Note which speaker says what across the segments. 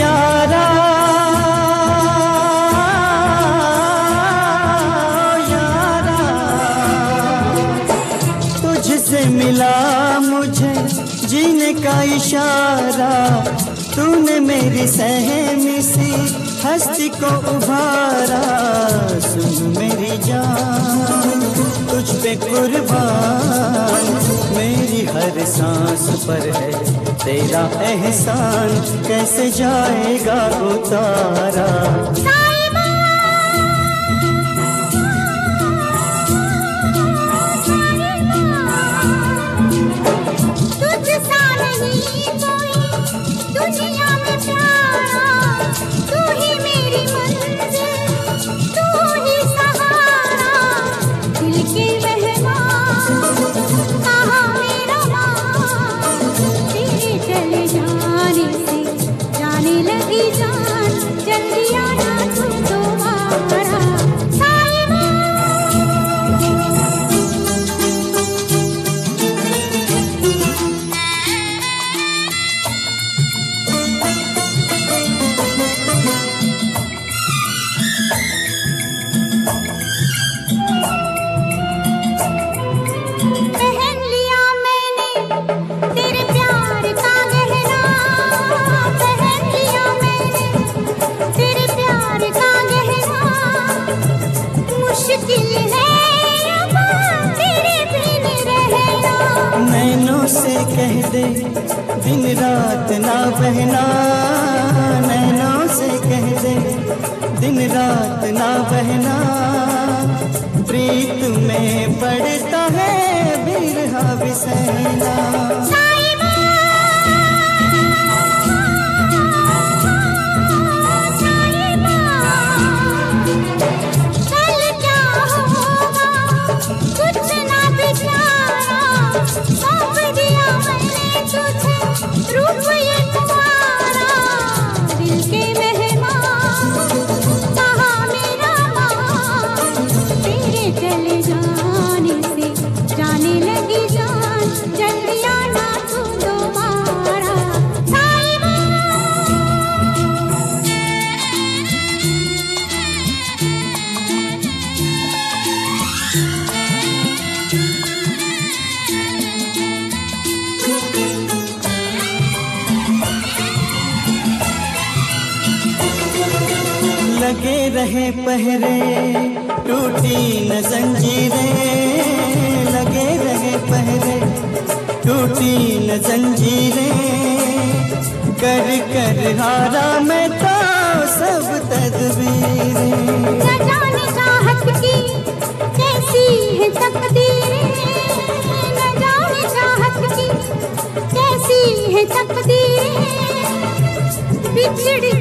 Speaker 1: यारा यारा तुझसे मिला मुझे जीने का इशारा। तूने मेरी सहमी सी हस्ती को उभारा, सुन मेरी जान, तुझ पे कुर्बान। मेरी हर सांस पर है तेरा एहसान, कैसे जाएगा उतारा?
Speaker 2: तुझसा नहीं जाने लगी जान।
Speaker 1: कह दे, दिन रात ना बहना, नैनों से कह दे, दिन रात ना बहना। प्रीत में पड़ता है बिरहा बिसैना।
Speaker 2: लगे
Speaker 1: रहे पहरे, टूटी न जंजीरें। लगे रहे पहरे, टूटी न जंजीरें। कर कर हारा मैं तो सब तदबीरें।
Speaker 2: चाहत बिछड़ती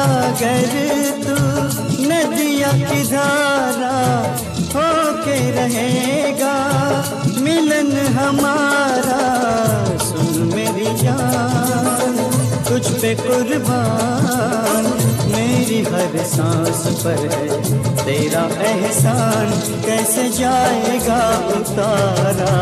Speaker 1: सागर तू नदिया की धारा होके रहेगा, मिलन हमारा, सुन मेरी जान, तुझ पे कुर्बान, मेरी हर सांस पर है तेरा एहसान, कैसे जाएगा उतारा?